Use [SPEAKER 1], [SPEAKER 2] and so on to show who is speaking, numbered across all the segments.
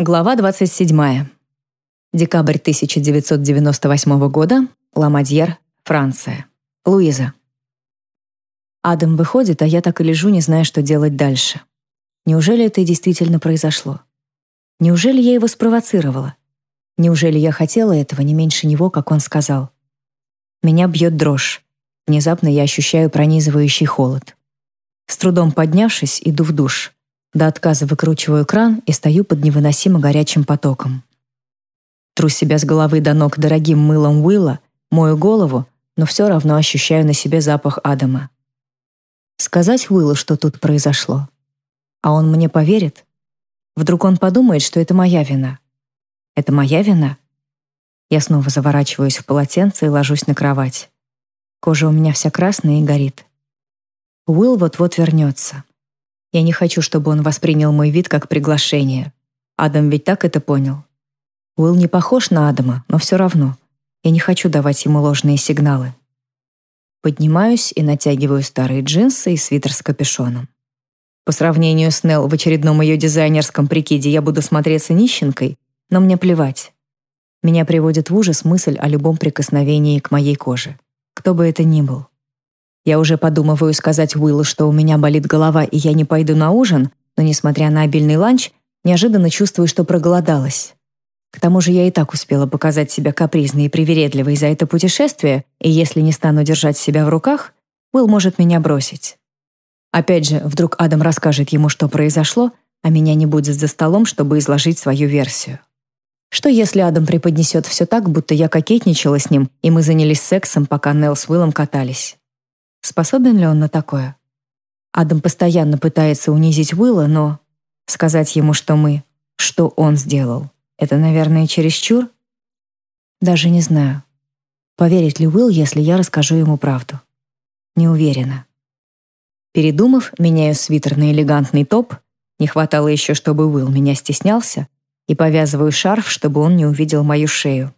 [SPEAKER 1] Глава 27. Декабрь 1998 года. Ламадьер, Франция. Луиза. Адам выходит, а я так и лежу, не зная, что делать дальше. Неужели это действительно произошло? Неужели я его спровоцировала? Неужели я хотела этого не меньше него, как он сказал? Меня бьет дрожь. Внезапно я ощущаю пронизывающий холод. С трудом поднявшись, иду в душ. До отказа выкручиваю кран и стою под невыносимо горячим потоком. Тру себя с головы до ног дорогим мылом Уилла, мою голову, но все равно ощущаю на себе запах Адама. Сказать Уиллу, что тут произошло. А он мне поверит? Вдруг он подумает, что это моя вина. Это моя вина? Я снова заворачиваюсь в полотенце и ложусь на кровать. Кожа у меня вся красная и горит. Уилл вот-вот вернется. Я не хочу, чтобы он воспринял мой вид как приглашение. Адам ведь так это понял. Уилл не похож на Адама, но все равно. Я не хочу давать ему ложные сигналы. Поднимаюсь и натягиваю старые джинсы и свитер с капюшоном. По сравнению с Нелл в очередном ее дизайнерском прикиде я буду смотреться нищенкой, но мне плевать. Меня приводит в ужас мысль о любом прикосновении к моей коже, кто бы это ни был. Я уже подумываю сказать Уиллу, что у меня болит голова и я не пойду на ужин, но, несмотря на обильный ланч, неожиданно чувствую, что проголодалась. К тому же я и так успела показать себя капризной и привередливой за это путешествие, и если не стану держать себя в руках, Уилл может меня бросить. Опять же, вдруг Адам расскажет ему, что произошло, а меня не будет за столом, чтобы изложить свою версию. Что если Адам преподнесет все так, будто я кокетничала с ним, и мы занялись сексом, пока Нелл с Уиллом катались? Способен ли он на такое? Адам постоянно пытается унизить Уилла, но сказать ему, что мы, что он сделал, это, наверное, чересчур? Даже не знаю. Поверит ли Уилл, если я расскажу ему правду? Не уверена. Передумав, меняю свитер на элегантный топ, не хватало еще, чтобы Уилл меня стеснялся, и повязываю шарф, чтобы он не увидел мою шею.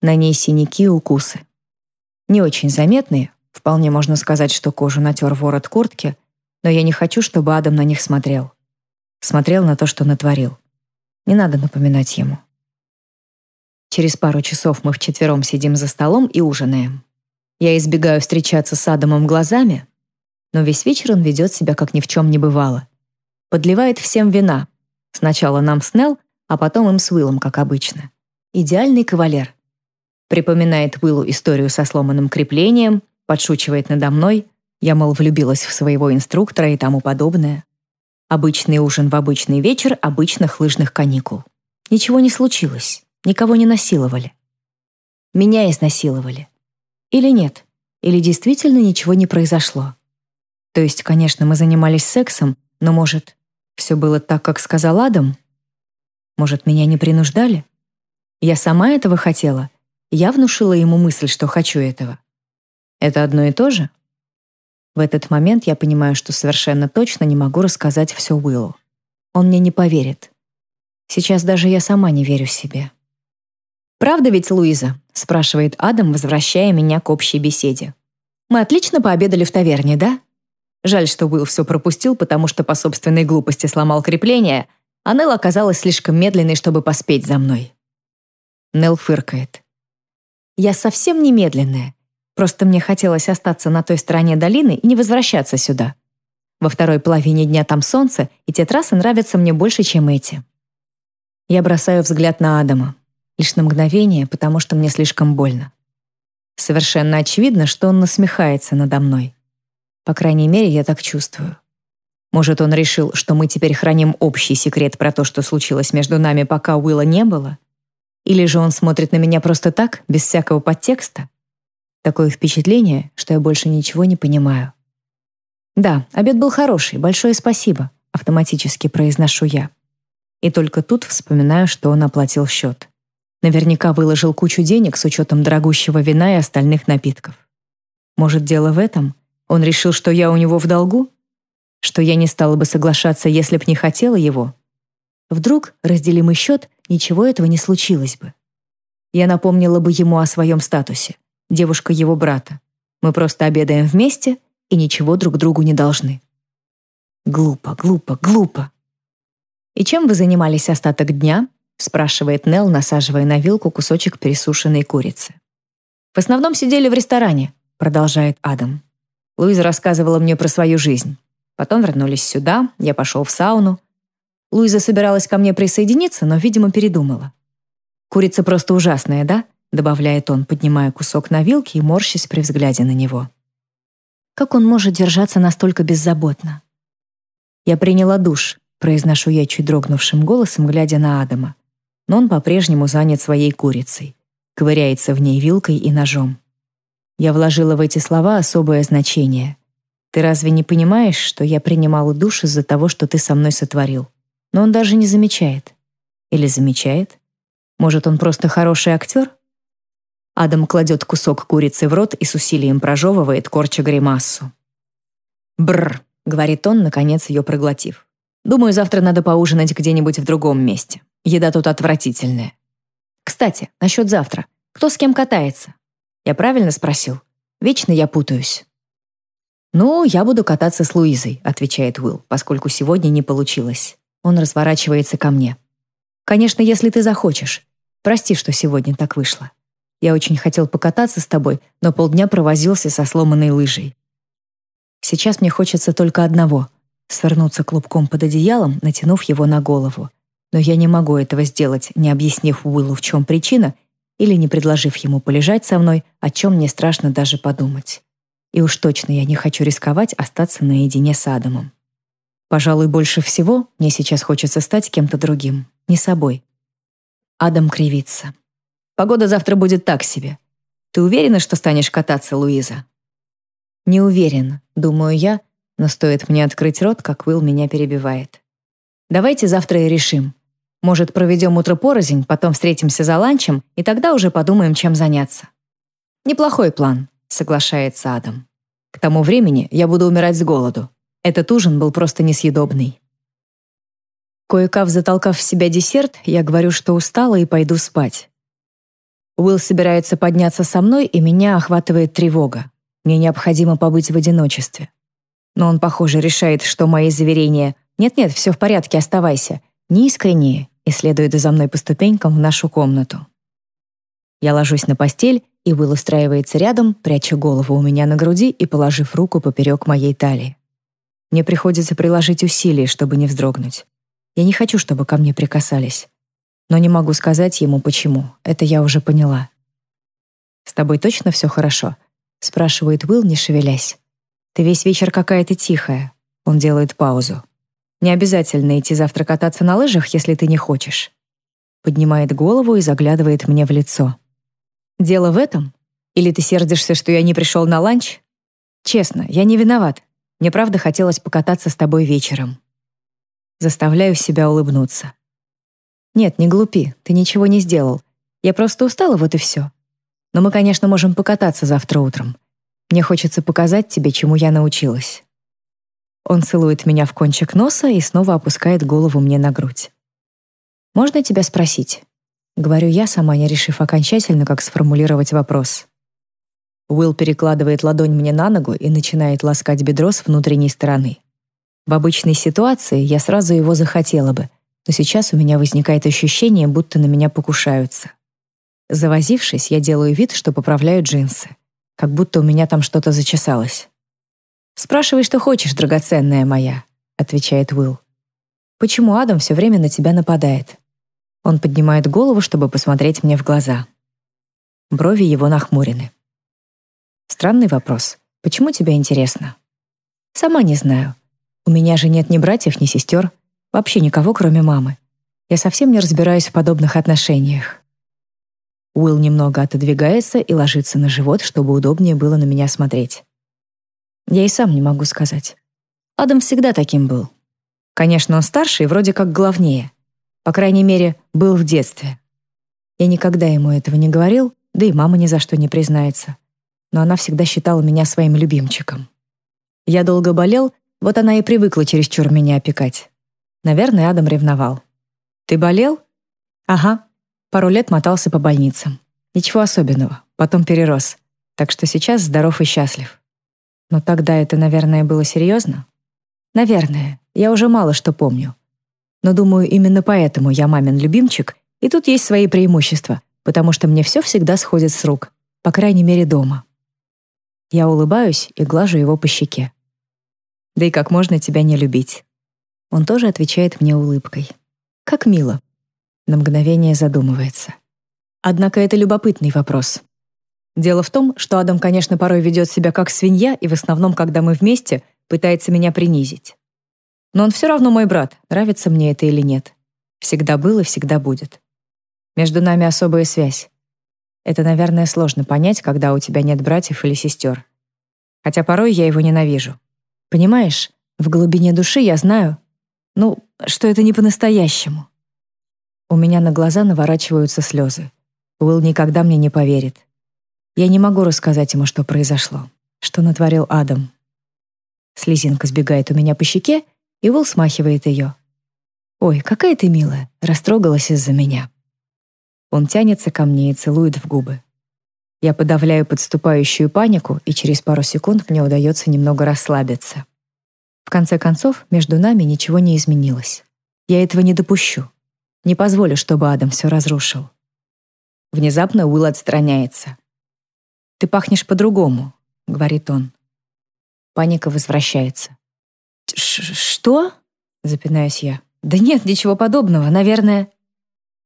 [SPEAKER 1] На ней синяки и укусы. Не очень заметные, Вполне можно сказать, что кожу натер ворот куртки, но я не хочу, чтобы Адам на них смотрел. Смотрел на то, что натворил. Не надо напоминать ему. Через пару часов мы вчетвером сидим за столом и ужинаем. Я избегаю встречаться с Адамом глазами, но весь вечер он ведет себя, как ни в чем не бывало. Подливает всем вина. Сначала нам с Нелл, а потом им с Уиллом, как обычно. Идеальный кавалер. Припоминает Уиллу историю со сломанным креплением, подшучивает надо мной, я, мол, влюбилась в своего инструктора и тому подобное. Обычный ужин в обычный вечер обычных лыжных каникул. Ничего не случилось, никого не насиловали. Меня изнасиловали. Или нет, или действительно ничего не произошло. То есть, конечно, мы занимались сексом, но, может, все было так, как сказал Адам? Может, меня не принуждали? Я сама этого хотела. Я внушила ему мысль, что хочу этого. Это одно и то же? В этот момент я понимаю, что совершенно точно не могу рассказать все Уиллу. Он мне не поверит. Сейчас даже я сама не верю себе. «Правда ведь, Луиза?» — спрашивает Адам, возвращая меня к общей беседе. «Мы отлично пообедали в таверне, да? Жаль, что Уилл все пропустил, потому что по собственной глупости сломал крепление, а Нелл оказалась слишком медленной, чтобы поспеть за мной». Нелл фыркает. «Я совсем не медленная. Просто мне хотелось остаться на той стороне долины и не возвращаться сюда. Во второй половине дня там солнце, и те трассы нравятся мне больше, чем эти. Я бросаю взгляд на Адама. Лишь на мгновение, потому что мне слишком больно. Совершенно очевидно, что он насмехается надо мной. По крайней мере, я так чувствую. Может, он решил, что мы теперь храним общий секрет про то, что случилось между нами, пока Уилла не было? Или же он смотрит на меня просто так, без всякого подтекста? Такое впечатление, что я больше ничего не понимаю. «Да, обед был хороший, большое спасибо», — автоматически произношу я. И только тут вспоминаю, что он оплатил счет. Наверняка выложил кучу денег с учетом дорогущего вина и остальных напитков. Может, дело в этом? Он решил, что я у него в долгу? Что я не стала бы соглашаться, если б не хотела его? Вдруг, разделимый счет, ничего этого не случилось бы. Я напомнила бы ему о своем статусе девушка его брата. Мы просто обедаем вместе и ничего друг другу не должны. Глупо, глупо, глупо. «И чем вы занимались остаток дня?» — спрашивает Нелл, насаживая на вилку кусочек пересушенной курицы. «В основном сидели в ресторане», — продолжает Адам. Луиза рассказывала мне про свою жизнь. Потом вернулись сюда, я пошел в сауну. Луиза собиралась ко мне присоединиться, но, видимо, передумала. «Курица просто ужасная, да?» — добавляет он, поднимая кусок на вилке и морщась при взгляде на него. Как он может держаться настолько беззаботно? «Я приняла душ», — произношу я чуть дрогнувшим голосом, глядя на Адама. Но он по-прежнему занят своей курицей. Ковыряется в ней вилкой и ножом. Я вложила в эти слова особое значение. Ты разве не понимаешь, что я принимала душ из-за того, что ты со мной сотворил? Но он даже не замечает. Или замечает? Может, он просто хороший актер? Адам кладет кусок курицы в рот и с усилием прожевывает, корча гримасу. «Бррр», — говорит он, наконец ее проглотив. «Думаю, завтра надо поужинать где-нибудь в другом месте. Еда тут отвратительная. Кстати, насчет завтра. Кто с кем катается? Я правильно спросил? Вечно я путаюсь». «Ну, я буду кататься с Луизой», — отвечает Уилл, поскольку сегодня не получилось. Он разворачивается ко мне. «Конечно, если ты захочешь. Прости, что сегодня так вышло. Я очень хотел покататься с тобой, но полдня провозился со сломанной лыжей. Сейчас мне хочется только одного — свернуться клубком под одеялом, натянув его на голову. Но я не могу этого сделать, не объяснив Уиллу, в чем причина, или не предложив ему полежать со мной, о чем мне страшно даже подумать. И уж точно я не хочу рисковать остаться наедине с Адамом. Пожалуй, больше всего мне сейчас хочется стать кем-то другим, не собой. Адам кривится. Погода завтра будет так себе. Ты уверена, что станешь кататься, Луиза? Не уверен, думаю я, но стоит мне открыть рот, как Уилл меня перебивает. Давайте завтра и решим. Может, проведем утро порознь, потом встретимся за ланчем, и тогда уже подумаем, чем заняться. Неплохой план, соглашается Адам. К тому времени я буду умирать с голоду. Этот ужин был просто несъедобный. Кое-как затолкав в себя десерт, я говорю, что устала и пойду спать. Уилл собирается подняться со мной, и меня охватывает тревога. Мне необходимо побыть в одиночестве. Но он, похоже, решает, что мои заверения «нет-нет, все в порядке, оставайся» неискренние и следует за мной по ступенькам в нашу комнату. Я ложусь на постель, и Уилл устраивается рядом, пряча голову у меня на груди и положив руку поперек моей талии. Мне приходится приложить усилия, чтобы не вздрогнуть. Я не хочу, чтобы ко мне прикасались. Но не могу сказать ему, почему. Это я уже поняла. «С тобой точно все хорошо?» — спрашивает Уилл, не шевелясь. «Ты весь вечер какая-то тихая». Он делает паузу. «Не обязательно идти завтра кататься на лыжах, если ты не хочешь». Поднимает голову и заглядывает мне в лицо. «Дело в этом? Или ты сердишься, что я не пришел на ланч? Честно, я не виноват. Мне правда хотелось покататься с тобой вечером». Заставляю себя улыбнуться. «Нет, не глупи, ты ничего не сделал. Я просто устала, вот и все. Но мы, конечно, можем покататься завтра утром. Мне хочется показать тебе, чему я научилась». Он целует меня в кончик носа и снова опускает голову мне на грудь. «Можно тебя спросить?» Говорю я, сама не решив окончательно, как сформулировать вопрос. Уилл перекладывает ладонь мне на ногу и начинает ласкать бедро с внутренней стороны. В обычной ситуации я сразу его захотела бы, но сейчас у меня возникает ощущение, будто на меня покушаются. Завозившись, я делаю вид, что поправляю джинсы, как будто у меня там что-то зачесалось. «Спрашивай, что хочешь, драгоценная моя», — отвечает Уилл. «Почему Адам все время на тебя нападает?» Он поднимает голову, чтобы посмотреть мне в глаза. Брови его нахмурены. Странный вопрос. Почему тебе интересно? Сама не знаю. У меня же нет ни братьев, ни сестер, вообще никого, кроме мамы. Я совсем не разбираюсь в подобных отношениях. Уилл немного отодвигается и ложится на живот, чтобы удобнее было на меня смотреть. Я и сам не могу сказать. Адам всегда таким был. Конечно, он старше и вроде как главнее. По крайней мере, был в детстве. Я никогда ему этого не говорил, да и мама ни за что не признается. Но она всегда считала меня своим любимчиком. Я долго болел вот она и привыкла чересчур меня опекать. Наверное, Адам ревновал. «Ты болел?» «Ага. Пару лет мотался по больницам. Ничего особенного. Потом перерос. Так что сейчас здоров и счастлив. Но тогда это, наверное, было серьезно? Наверное. Я уже мало что помню. Но думаю, именно поэтому я мамин любимчик, и тут есть свои преимущества, потому что мне все всегда сходит с рук, по крайней мере дома. Я улыбаюсь и глажу его по щеке. Да и как можно тебя не любить? Он тоже отвечает мне улыбкой. Как мило. На мгновение задумывается. Однако это любопытный вопрос. Дело в том, что Адам, конечно, порой ведет себя как свинья и в основном, когда мы вместе, пытается меня принизить. Но он все равно мой брат, нравится мне это или нет. Всегда был и всегда будет. Между нами особая связь. Это, наверное, сложно понять, когда у тебя нет братьев или сестер. Хотя порой я его ненавижу. Понимаешь, в глубине души я знаю, ну, что это не по-настоящему. У меня на глаза наворачиваются слезы. Уилл никогда мне не поверит. Я не могу рассказать ему, что произошло, что натворил Адам. Слезинка сбегает у меня по щеке, и Уилл смахивает ее. «Ой, какая ты милая!» Растрогалась из-за меня. Он тянется ко мне и целует в губы. Я подавляю подступающую панику, и через пару секунд мне удается немного расслабиться. В конце концов, между нами ничего не изменилось. Я этого не допущу. Не позволю, чтобы Адам все разрушил. Внезапно Уилл отстраняется. «Ты пахнешь по-другому», — говорит он. Паника возвращается. «Что?» — запинаюсь я. «Да нет, ничего подобного, наверное...»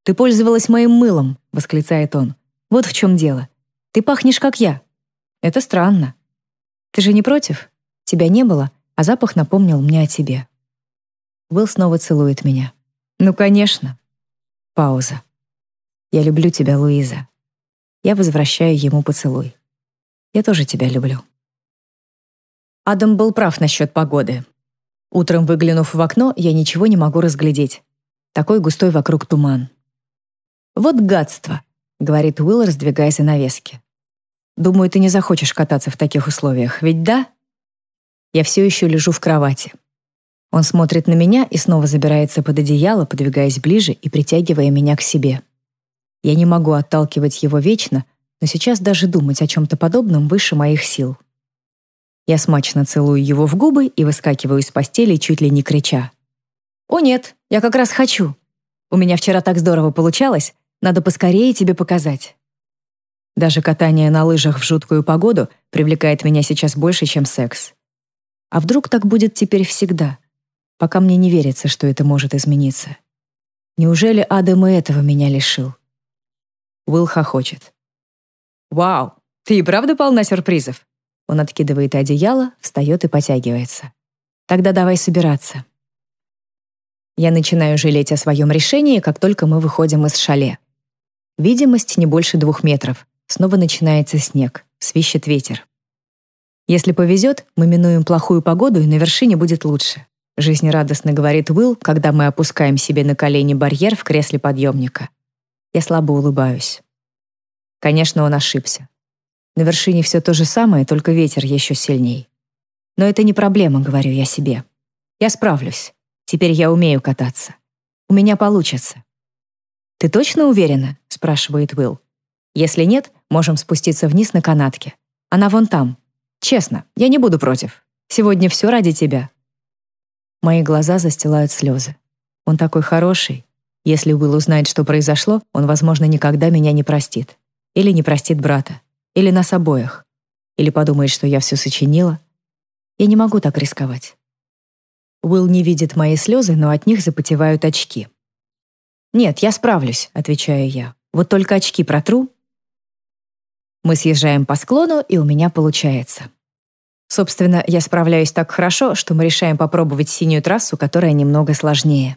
[SPEAKER 1] «Ты пользовалась моим мылом», — восклицает он. «Вот в чем дело. Ты пахнешь, как я. Это странно. Ты же не против? Тебя не было, а запах напомнил мне о тебе». Уилл снова целует меня. «Ну, конечно». Пауза. «Я люблю тебя, Луиза». Я возвращаю ему поцелуй. Я тоже тебя люблю. Адам был прав насчет погоды. Утром, выглянув в окно, я ничего не могу разглядеть. Такой густой вокруг туман. «Вот гадство», — говорит Уилл, раздвигая занавески. «Думаю, ты не захочешь кататься в таких условиях, ведь да?» Я все еще лежу в кровати. Он смотрит на меня и снова забирается под одеяло, подвигаясь ближе и притягивая меня к себе. Я не могу отталкивать его вечно, но сейчас даже думать о чем-то подобном выше моих сил. Я смачно целую его в губы и выскакиваю из постели, чуть ли не крича. «О нет, я как раз хочу. У меня вчера так здорово получалось, надо поскорее тебе показать». Даже катание на лыжах в жуткую погоду привлекает меня сейчас больше, чем секс. А вдруг так будет теперь всегда? Пока мне не верится, что это может измениться. Неужели Адам и этого меня лишил? Уилл хохочет. «Вау, ты и правда полна сюрпризов?» Он откидывает одеяло, встает и потягивается. «Тогда давай собираться». Я начинаю жалеть о своем решении, как только мы выходим из шале. Видимость не больше двух метров. Снова начинается снег, свищет ветер. Если повезет, мы минуем плохую погоду, и на вершине будет лучше. Жизнерадостно говорит Уилл, когда мы опускаем себе на колени барьер в кресле подъемника. Я слабо улыбаюсь. Конечно, он ошибся. На вершине все то же самое, только ветер еще сильней. Но это не проблема, говорю я себе. Я справлюсь. Теперь я умею кататься. У меня получится. «Ты точно уверена?» — спрашивает Уилл. «Если нет, можем спуститься вниз на канатке. Она вон там. Честно, я не буду против. Сегодня все ради тебя». Мои глаза застилают слезы. Он такой хороший. Если Уилл узнает, что произошло, он, возможно, никогда меня не простит. Или не простит брата. Или нас обоих. Или подумает, что я все сочинила. Я не могу так рисковать. Уилл не видит мои слезы, но от них запотевают очки. «Нет, я справлюсь», — отвечаю я. «Вот только очки протру». Мы съезжаем по склону, и у меня получается. Собственно, я справляюсь так хорошо, что мы решаем попробовать синюю трассу, которая немного сложнее.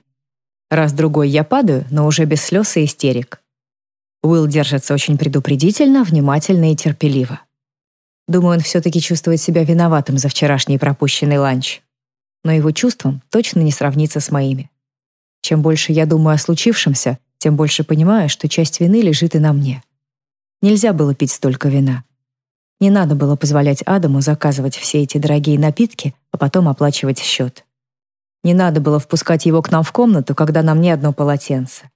[SPEAKER 1] Раз-другой я падаю, но уже без слез и истерик. Уилл держится очень предупредительно, внимательно и терпеливо. Думаю, он все-таки чувствует себя виноватым за вчерашний пропущенный ланч. Но его чувством точно не сравнится с моими. Чем больше я думаю о случившемся, тем больше понимаю, что часть вины лежит и на мне. Нельзя было пить столько вина. Не надо было позволять Адаму заказывать все эти дорогие напитки, а потом оплачивать счет. Не надо было впускать его к нам в комнату, когда на мне одно полотенце.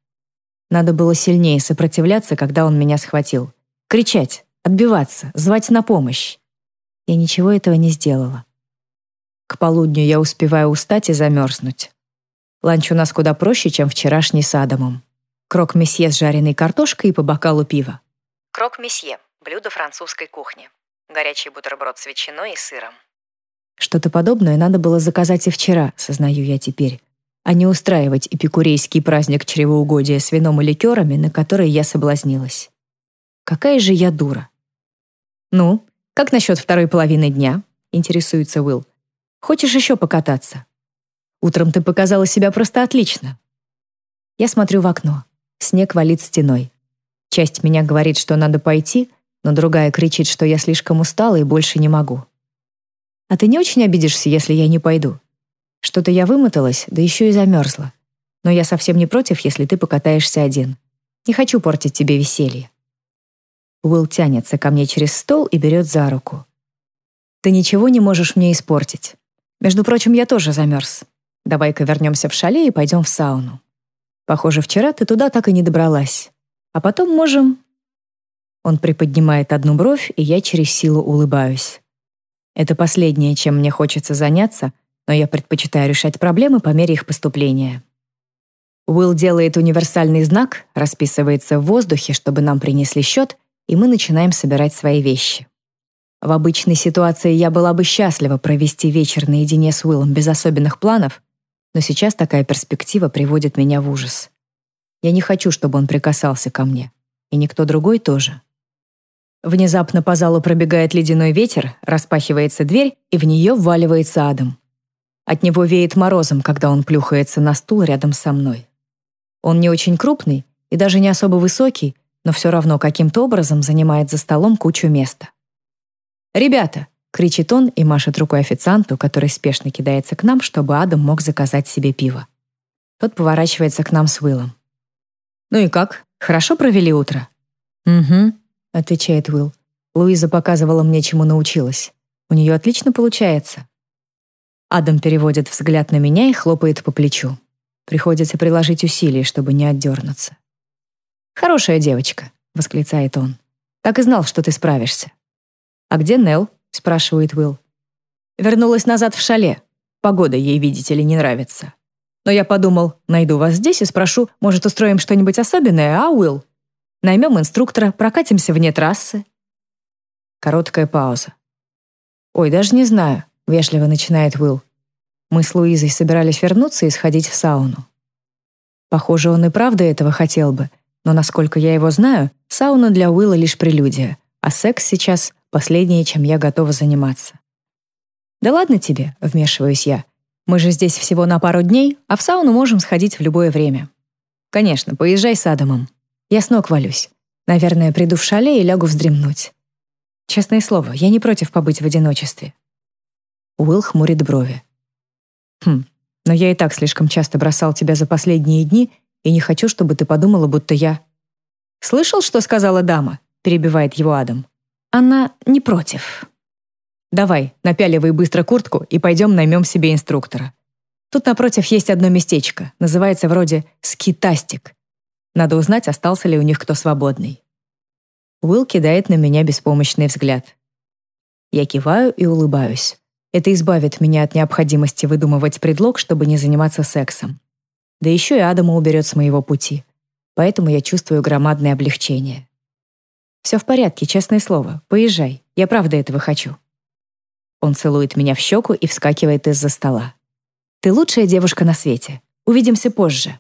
[SPEAKER 1] Надо было сильнее сопротивляться, когда он меня схватил. Кричать, отбиваться, звать на помощь. Я ничего этого не сделала. К полудню я успеваю устать и замерзнуть. Ланч у нас куда проще, чем вчерашний с Адамом. Крок-месье с жареной картошкой и по бокалу пива.
[SPEAKER 2] Крок-месье – блюдо французской кухни. Горячий бутерброд с ветчиной и сыром.
[SPEAKER 1] Что-то подобное надо было заказать и вчера, сознаю я теперь, а не устраивать эпикурейский праздник чревоугодия с вином и ликерами, на который я соблазнилась. Какая же я дура. «Ну, как насчет второй половины дня?» — интересуется Уилл. «Хочешь еще покататься?» Утром ты показала себя просто отлично. Я смотрю в окно. Снег валит стеной. Часть меня говорит, что надо пойти, но другая кричит, что я слишком устала и больше не могу. А ты не очень обидишься, если я не пойду? Что-то я вымоталась, да еще и замерзла. Но я совсем не против, если ты покатаешься один. Не хочу портить тебе веселье. Уилл тянется ко мне через стол и берет за руку. Ты ничего не можешь мне испортить. Между прочим, я тоже замерз. Давай-ка вернемся в шале и пойдем в сауну. Похоже, вчера ты туда так и не добралась. А потом можем...» Он приподнимает одну бровь, и я через силу улыбаюсь. Это последнее, чем мне хочется заняться, но я предпочитаю решать проблемы по мере их поступления. Уилл делает универсальный знак, расписывается в воздухе, чтобы нам принесли счет, и мы начинаем собирать свои вещи. В обычной ситуации я была бы счастлива провести вечер наедине с Уиллом без особенных планов, но сейчас такая перспектива приводит меня в ужас. Я не хочу, чтобы он прикасался ко мне. И никто другой тоже. Внезапно по залу пробегает ледяной ветер, распахивается дверь, и в нее вваливается Адам. От него веет морозом, когда он плюхается на стул рядом со мной. Он не очень крупный и даже не особо высокий, но все равно каким-то образом занимает за столом кучу места. «Ребята, кричит он и машет рукой официанту, который спешно кидается к нам, чтобы Адам мог заказать себе пиво. Тот поворачивается к нам с Уиллом. «Ну и как? Хорошо провели утро?» «Угу», — отвечает Уилл. Луиза показывала мне, чему научилась. У нее отлично получается. Адам переводит взгляд на меня и хлопает по плечу. Приходится приложить усилия, чтобы не отдернуться. «Хорошая девочка», — восклицает он. «Так и знал, что ты справишься». «А где Нелл?» — спрашивает Уилл. Вернулась назад в шале. Погода ей, видите ли, не нравится. Но я подумал, найду вас здесь и спрошу, может, устроим что-нибудь особенное, а, Уилл? Наймем инструктора, прокатимся вне трассы. Короткая пауза. «Ой, даже не знаю», — вежливо начинает Уилл. Мы с Луизой собирались вернуться и сходить в сауну. Похоже, он и правда этого хотел бы, но, насколько я его знаю, сауна для Уилла лишь прелюдия, а секс сейчас Последнее, чем я готова заниматься. «Да ладно тебе», — вмешиваюсь я. «Мы же здесь всего на пару дней, а в сауну можем сходить в любое время». «Конечно, поезжай с Адамом. Я с ног валюсь. Наверное, приду в шале и лягу вздремнуть. Честное слово, я не против побыть в одиночестве». Уилл хмурит брови. «Хм, но я и так слишком часто бросал тебя за последние дни и не хочу, чтобы ты подумала, будто я...» «Слышал, что сказала дама?» — перебивает его Адам. Она не против. Давай, напяливай быстро куртку и пойдем наймем себе инструктора. Тут напротив есть одно местечко, называется вроде «Скитастик». Надо узнать, остался ли у них кто свободный. Уилл кидает на меня беспомощный взгляд. Я киваю и улыбаюсь. Это избавит меня от необходимости выдумывать предлог, чтобы не заниматься сексом. Да еще и Адама уберет с моего пути. Поэтому я чувствую громадное облегчение. Все в порядке, честное слово. Поезжай. Я правда этого хочу. Он целует меня в щеку и вскакивает из-за стола. Ты лучшая девушка на свете. Увидимся позже.